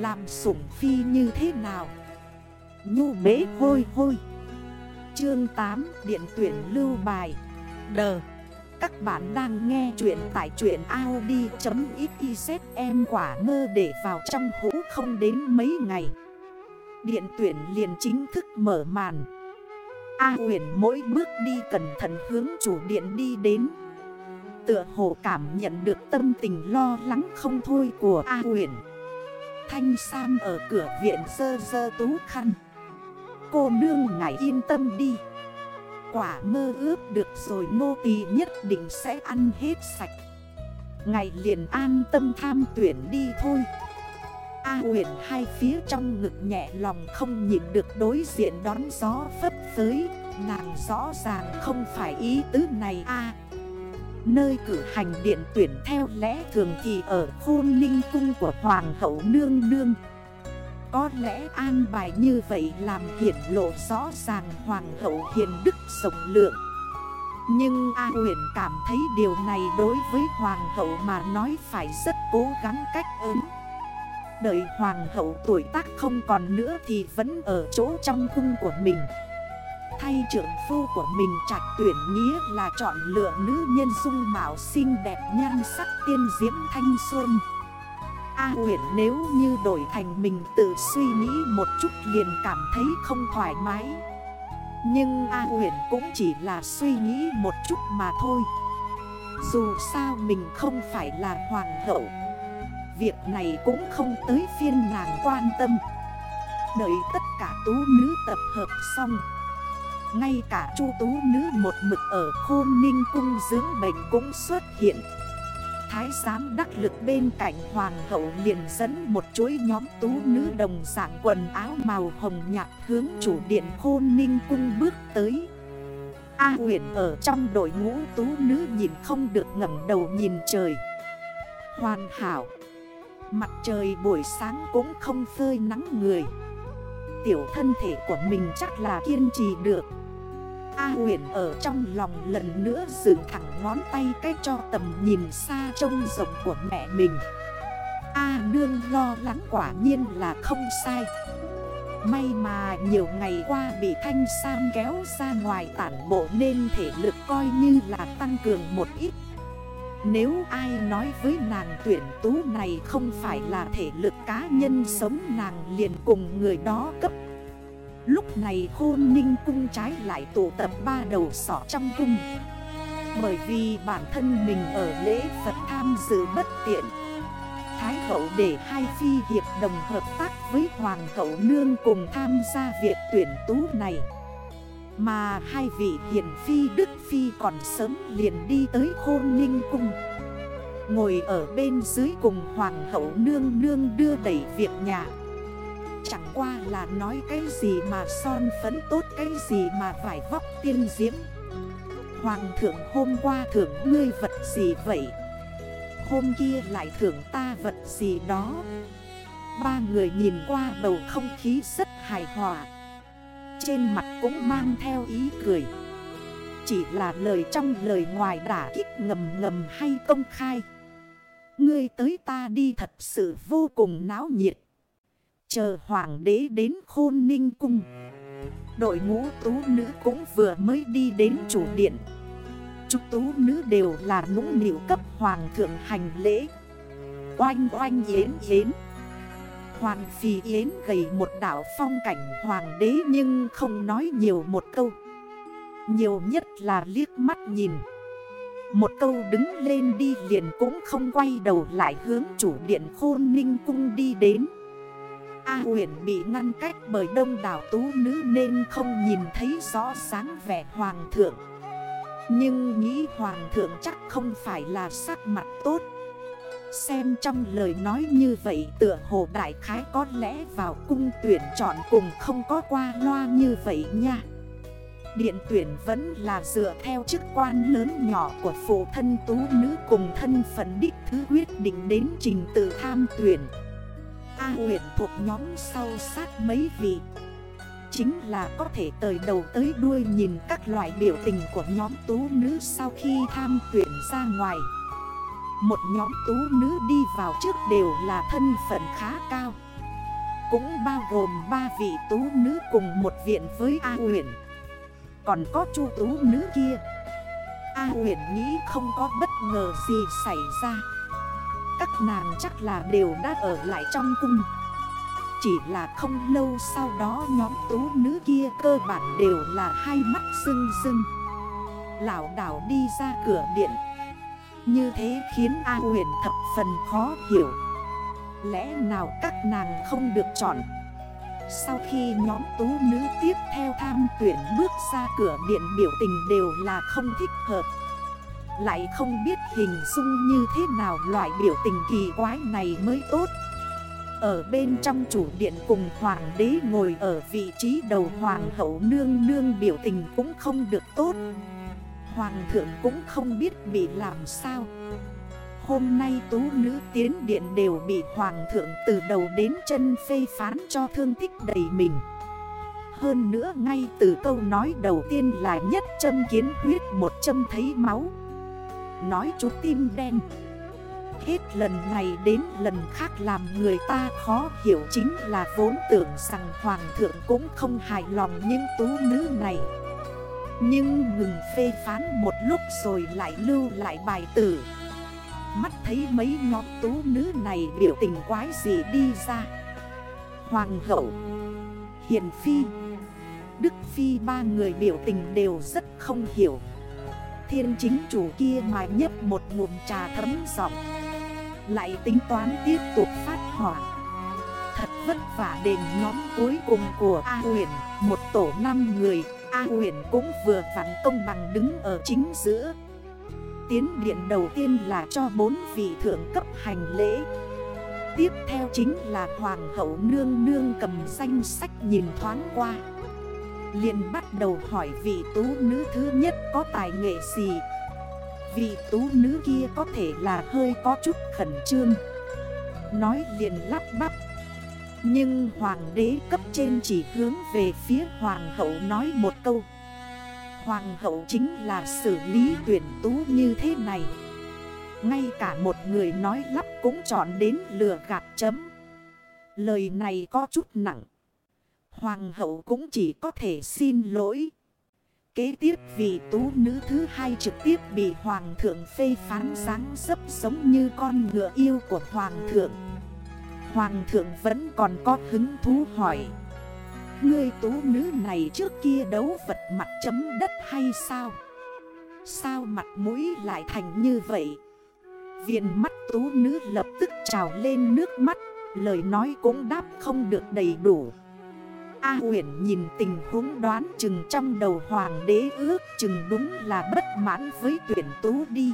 Làm sủng phi như thế nào? Nhu bế hôi hôi. Chương 8 Điện tuyển lưu bài. Đờ. Các bạn đang nghe chuyện tại chuyện Audi.xyz Em quả mơ để vào trong hũ không đến mấy ngày. Điện tuyển liền chính thức mở màn. A huyền mỗi bước đi cẩn thận hướng chủ điện đi đến. Tựa hồ cảm nhận được tâm tình lo lắng không thôi của A huyền Thanh Sam ở cửa viện sơ sơ tú khăn. Cô nương ngài yên tâm đi. Quả mơ ước được rồi nô tỳ nhất định sẽ ăn hết sạch. Ngày liền an tâm tham tuyển đi thôi. A huyền hai phía trong ngực nhẹ lòng không nhịn được đối diện đón gió phấp phới. Nàng rõ ràng không phải ý tứ này a Nơi cử hành điện tuyển theo lẽ thường thì ở khôn ninh cung của Hoàng hậu Nương Nương. Có lẽ an bài như vậy làm hiển lộ rõ ràng Hoàng hậu hiền đức rộng lượng. Nhưng A huyền cảm thấy điều này đối với Hoàng hậu mà nói phải rất cố gắng cách ứng. Đợi Hoàng hậu tuổi tác không còn nữa thì vẫn ở chỗ trong cung của mình. Thay trưởng phu của mình trạch tuyển nghĩa là chọn lựa nữ nhân dung mạo xinh đẹp nhan sắc tiên diễm thanh xuân. A huyện nếu như đổi thành mình tự suy nghĩ một chút liền cảm thấy không thoải mái. Nhưng A huyện cũng chỉ là suy nghĩ một chút mà thôi. Dù sao mình không phải là hoàng hậu, Việc này cũng không tới phiên nàng quan tâm. Đợi tất cả tú nữ tập hợp xong ngay cả chu tú nữ một mực ở khôn ninh cung dưỡng bệnh cũng xuất hiện. Thái giám đắc lực bên cạnh hoàng hậu liền dẫn một chuỗi nhóm tú nữ đồng dạng quần áo màu hồng nhạt hướng chủ điện khôn ninh cung bước tới. A huyền ở trong đội ngũ tú nữ nhìn không được ngẩng đầu nhìn trời. Hoàn hảo. Mặt trời buổi sáng cũng không phơi nắng người. Tiểu thân thể của mình chắc là kiên trì được. A huyền ở trong lòng lần nữa dựng thẳng ngón tay cách cho tầm nhìn xa trông rộng của mẹ mình. A nương lo lắng quả nhiên là không sai. May mà nhiều ngày qua bị thanh sam kéo ra ngoài tản bộ nên thể lực coi như là tăng cường một ít. Nếu ai nói với nàng tuyển tú này không phải là thể lực cá nhân sống nàng liền cùng người đó cấp Lúc này khôn ninh cung trái lại tụ tập ba đầu sỏ trong cung. Bởi vì bản thân mình ở lễ Phật tham dự bất tiện, Thái hậu để hai phi hiệp đồng hợp tác với Hoàng hậu nương cùng tham gia việc tuyển tú này. Mà hai vị hiền phi, đức phi còn sớm liền đi tới khôn ninh cung. Ngồi ở bên dưới cùng Hoàng hậu nương nương đưa đẩy việc nhà. Chẳng qua là nói cái gì mà son phấn tốt, Cái gì mà vải vóc tiên diễm. Hoàng thượng hôm qua thưởng ngươi vật gì vậy? Hôm kia lại thưởng ta vật gì đó? Ba người nhìn qua bầu không khí rất hài hòa. Trên mặt cũng mang theo ý cười. Chỉ là lời trong lời ngoài đã kích ngầm ngầm hay công khai. Ngươi tới ta đi thật sự vô cùng náo nhiệt. Chờ hoàng đế đến khôn ninh cung. Đội ngũ tú nữ cũng vừa mới đi đến chủ điện. Chúc tú nữ đều là nũng nịu cấp hoàng thượng hành lễ. Oanh oanh yến yến. Hoàng phi yến gầy một đảo phong cảnh hoàng đế nhưng không nói nhiều một câu. Nhiều nhất là liếc mắt nhìn. Một câu đứng lên đi liền cũng không quay đầu lại hướng chủ điện khôn ninh cung đi đến. A huyền bị ngăn cách bởi đông đảo tú nữ nên không nhìn thấy rõ sáng vẻ hoàng thượng. Nhưng nghĩ hoàng thượng chắc không phải là sắc mặt tốt. Xem trong lời nói như vậy tựa hồ đại khái có lẽ vào cung tuyển chọn cùng không có qua loa như vậy nha. Điện tuyển vẫn là dựa theo chức quan lớn nhỏ của phụ thân tú nữ cùng thân phận đích thứ quyết định đến trình tự tham tuyển. A huyền thuộc nhóm sau sát mấy vị? Chính là có thể tới đầu tới đuôi nhìn các loại biểu tình của nhóm tú nữ sau khi tham tuyển ra ngoài. Một nhóm tú nữ đi vào trước đều là thân phận khá cao. Cũng bao gồm ba vị tú nữ cùng một viện với A huyền Còn có chu tú nữ kia. A huyền nghĩ không có bất ngờ gì xảy ra. Các nàng chắc là đều đã ở lại trong cung. Chỉ là không lâu sau đó nhóm tú nữ kia cơ bản đều là hai mắt sưng sưng. Lão đảo đi ra cửa điện. Như thế khiến A huyền thập phần khó hiểu. Lẽ nào các nàng không được chọn? Sau khi nhóm tú nữ tiếp theo tham tuyển bước ra cửa điện biểu tình đều là không thích hợp. Lại không biết hình dung như thế nào loại biểu tình kỳ quái này mới tốt. Ở bên trong chủ điện cùng hoàng đế ngồi ở vị trí đầu hoàng hậu nương nương biểu tình cũng không được tốt. Hoàng thượng cũng không biết bị làm sao. Hôm nay tú nữ tiến điện đều bị hoàng thượng từ đầu đến chân phê phán cho thương tích đầy mình. Hơn nữa ngay từ câu nói đầu tiên là nhất châm kiến huyết một châm thấy máu. Nói chú tim đen. Hết lần này đến lần khác làm người ta khó hiểu chính là vốn tưởng rằng hoàng thượng cũng không hài lòng những tú nữ này. Nhưng ngừng phê phán một lúc rồi lại lưu lại bài tử. Mắt thấy mấy ngọt tú nữ này biểu tình quái gì đi ra. Hoàng hậu, Hiền Phi, Đức Phi ba người biểu tình đều rất không hiểu. Thiên chính chủ kia mà nhấp một ngụm trà thấm giọng. Lại tính toán tiếp tục phát hỏa. Thật vất vả đền nhóm cuối cùng của A huyền Một tổ 5 người, A huyền cũng vừa vặn công bằng đứng ở chính giữa. Tiến điện đầu tiên là cho bốn vị thượng cấp hành lễ. Tiếp theo chính là Hoàng hậu nương nương cầm danh sách nhìn thoáng qua liền bắt đầu hỏi vị tú nữ thứ nhất có tài nghệ gì. Vị tú nữ kia có thể là hơi có chút khẩn trương. Nói liền lắp bắp. Nhưng hoàng đế cấp trên chỉ hướng về phía hoàng hậu nói một câu. Hoàng hậu chính là xử lý tuyển tú như thế này. Ngay cả một người nói lắp cũng chọn đến lừa gạt chấm. Lời này có chút nặng. Hoàng hậu cũng chỉ có thể xin lỗi Kế tiếp vì tú nữ thứ hai trực tiếp bị hoàng thượng phê phán sáng sấp giống như con ngựa yêu của hoàng thượng Hoàng thượng vẫn còn có hứng thú hỏi, Ngươi tú nữ này trước kia đấu vật mặt chấm đất hay sao? Sao mặt mũi lại thành như vậy? Viện mắt tú nữ lập tức trào lên nước mắt, Lời nói cũng đáp không được đầy đủ A huyền nhìn tình huống đoán chừng trong đầu hoàng đế ước chừng đúng là bất mãn với tuyển tú đi.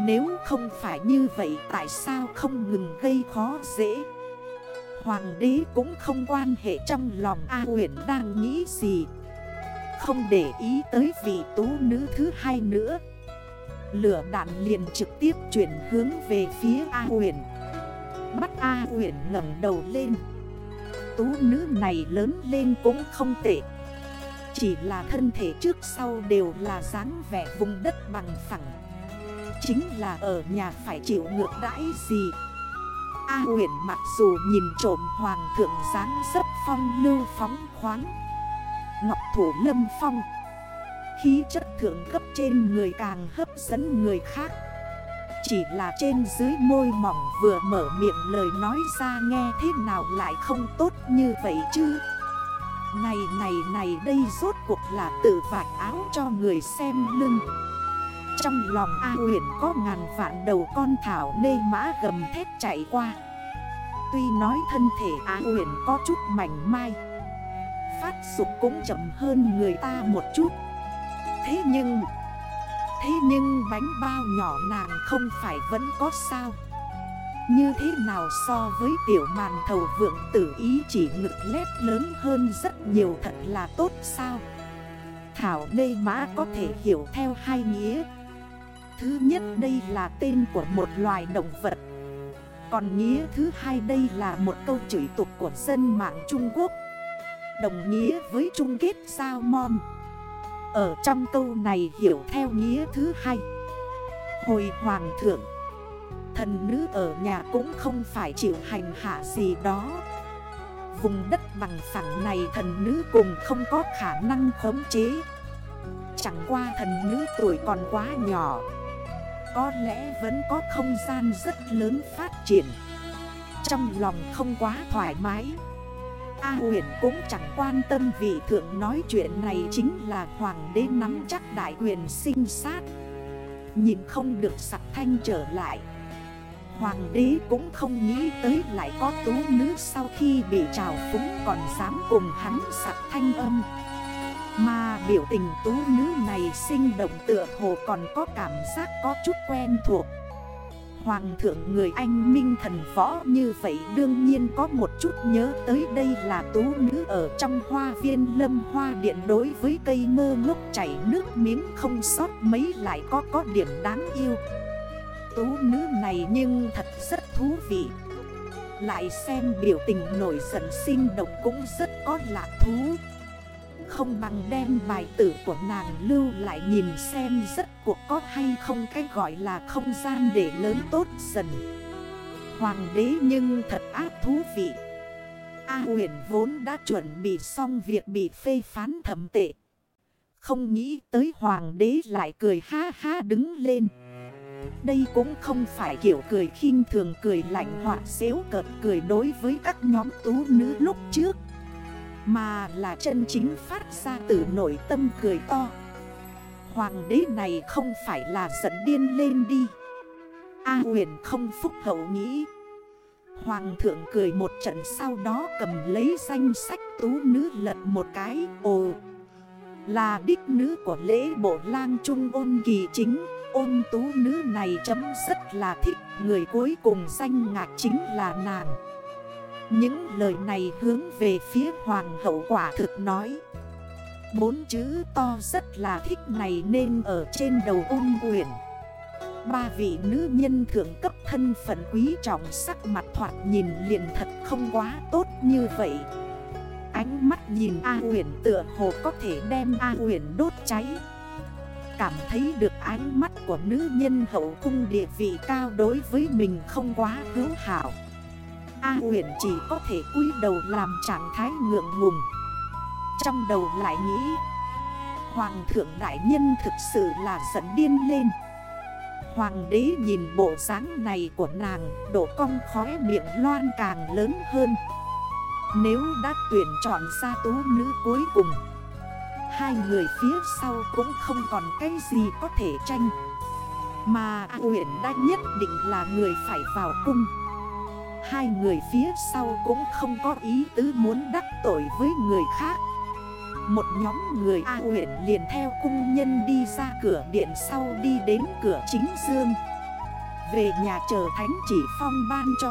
Nếu không phải như vậy, tại sao không ngừng gây khó dễ? Hoàng đế cũng không quan hệ trong lòng A huyền đang nghĩ gì. Không để ý tới vị tú nữ thứ hai nữa. Lửa đạn liền trực tiếp chuyển hướng về phía A huyền Bắt A huyền ngẩng đầu lên. Tú nữ này lớn lên cũng không tệ. Chỉ là thân thể trước sau đều là dáng vẻ vùng đất bằng phẳng. Chính là ở nhà phải chịu ngược đãi gì? A huyện mặc dù nhìn trộm hoàng thượng dáng rất phong lưu phóng khoáng, Ngọc thủ lâm phong, Khí chất thượng cấp trên người càng hấp dẫn người khác. Chỉ là trên dưới môi mỏng vừa mở miệng lời nói ra nghe thế nào lại không tốt như vậy chứ? Này này này, đây rốt cuộc là tự vạch áo cho người xem lưng. Trong lòng A huyện có ngàn vạn đầu con thảo nê mã gầm thét chạy qua. Tuy nói thân thể A huyện có chút mảnh mai, Phát sụp cũng chậm hơn người ta một chút. Thế nhưng Thế nhưng bánh bao nhỏ nàng không phải vẫn có sao. Như thế nào so với tiểu màn thầu vượng tử ý chỉ ngực lép lớn hơn rất nhiều thật là tốt sao? Thảo Lê Mã có thể hiểu theo hai nghĩa. Thứ nhất đây là tên của một loài động vật. Còn nghĩa thứ hai đây là một câu chửi tục của dân mạng Trung Quốc. Đồng nghĩa với chung kết sao mom. Ở trong câu này hiểu theo nghĩa thứ hai. Hồi hoàng thượng, Thần nữ ở nhà cũng không phải chịu hành hạ gì đó. Vùng đất bằng phẳng này thần nữ cùng không có khả năng khống chế. Chẳng qua thần nữ tuổi còn quá nhỏ, Có lẽ vẫn có không gian rất lớn phát triển. Trong lòng không quá thoải mái. A huyện cũng chẳng quan tâm vị thượng nói chuyện này chính là hoàng đế nắm chắc đại quyền sinh sát. Nhìn không được sặc thanh trở lại. Hoàng đế cũng không nghĩ tới lại có tú nữ sau khi bị trào phúng còn dám cùng hắn sặc thanh âm. Mà biểu tình tú nữ này sinh động tựa hồ còn có cảm giác có chút quen thuộc. Hoàng thượng người anh minh thần võ như vậy đương nhiên có một chút nhớ tới đây là tú nữ ở trong hoa viên lâm hoa điện đối với cây ngơ ngốc chảy nước miếng không sót mấy lại có có điểm đáng yêu. Tú nữ này nhưng thật rất thú vị. Lại xem biểu tình nổi giận sinh động cũng rất có lạ thú không bằng đem bài tử của nàng lưu lại nhìn xem rất cuộc có hay không cái gọi là không gian để lớn tốt dần. Hoàng đế nhưng thật ác thú vị. A huyền vốn đã chuẩn bị xong việc bị phê phán thẩm tệ. Không nghĩ tới hoàng đế lại cười ha ha đứng lên. Đây cũng không phải kiểu cười khinh thường, cười lạnh hoặc xéo cợt, cười đối với các nhóm tú nữ lúc trước mà là chân chính phát ra từ nội tâm cười to. Hoàng đế này không phải là giận điên lên đi. A huyền không phúc hậu nghĩ. Hoàng thượng cười một trận sau đó cầm lấy danh sách tú nữ lật một cái. Ồ, Là đích nữ của lễ bộ lang trung ôn kỳ chính. Ôn tú nữ này chấm rất là thích. Người cuối cùng danh ngạc chính là nàng những lời này hướng về phía hoàng hậu quả thực nói. Bốn chữ to rất là thích này nên ở trên đầu ôn quyển Ba vị nữ nhân thượng cấp thân phận quý trọng sắc mặt thoạt nhìn liền thật không quá tốt như vậy. Ánh mắt nhìn A uyển tựa hồ có thể đem A uyển đốt cháy. Cảm thấy được ánh mắt của nữ nhân hậu cung địa vị cao đối với mình không quá hữu hảo. A huyền chỉ có thể cúi đầu làm trạng thái ngượng ngùng. Trong đầu lại nghĩ, Hoàng thượng đại nhân thực sự là giận điên lên. Hoàng đế nhìn bộ dáng này của nàng, Độ cong khóe miệng loan càng lớn hơn. Nếu đã tuyển chọn ra tú nữ cuối cùng, Hai người phía sau cũng không còn cái gì có thể tranh. Mà A huyện đã nhất định là người phải vào cung. Hai người phía sau cũng không có ý tứ muốn đắc tội với người khác. Một nhóm người A huyện liền theo cung nhân đi ra cửa điện sau đi đến cửa chính dương. Về nhà chờ thánh chỉ phong ban cho.